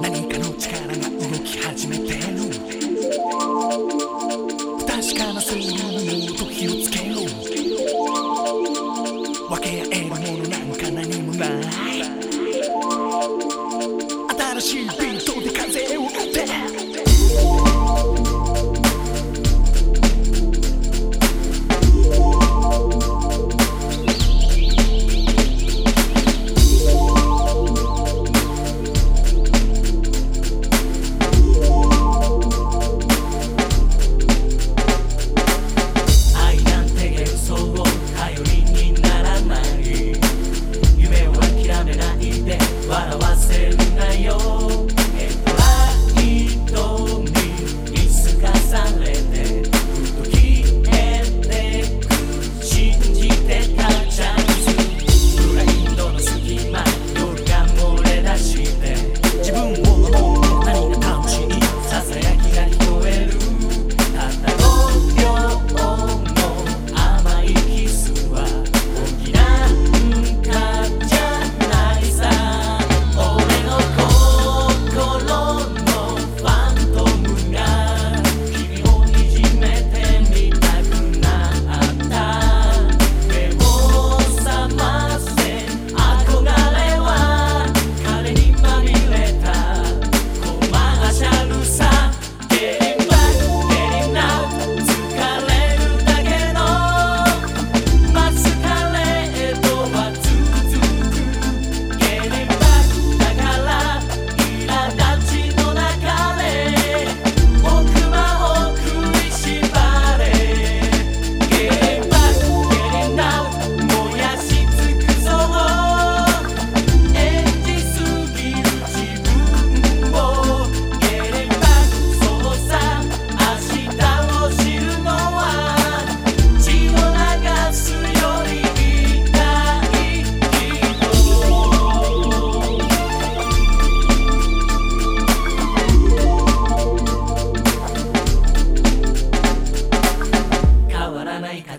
何かの力が動き始めてる。確かな数字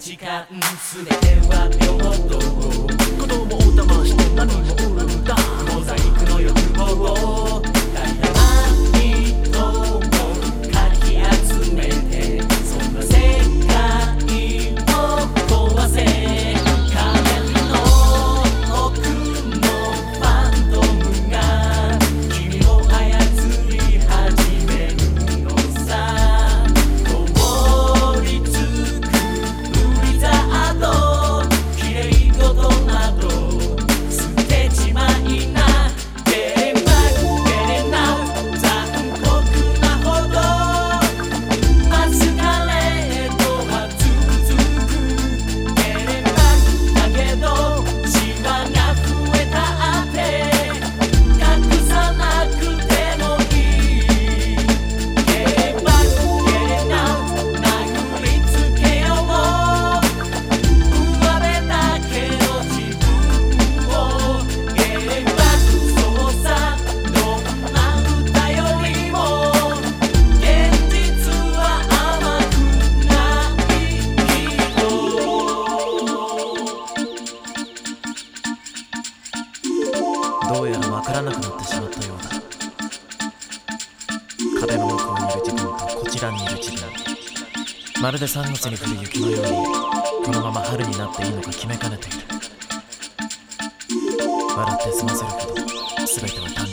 時間。すべては平等。どうやらまからなくなってしまったようだ。壁の向こうにいる自分とこちらにいる自分。まるで3月に降る雪のようにこのまま春になっていいのか決めかねている。笑って済ませるほど全ては単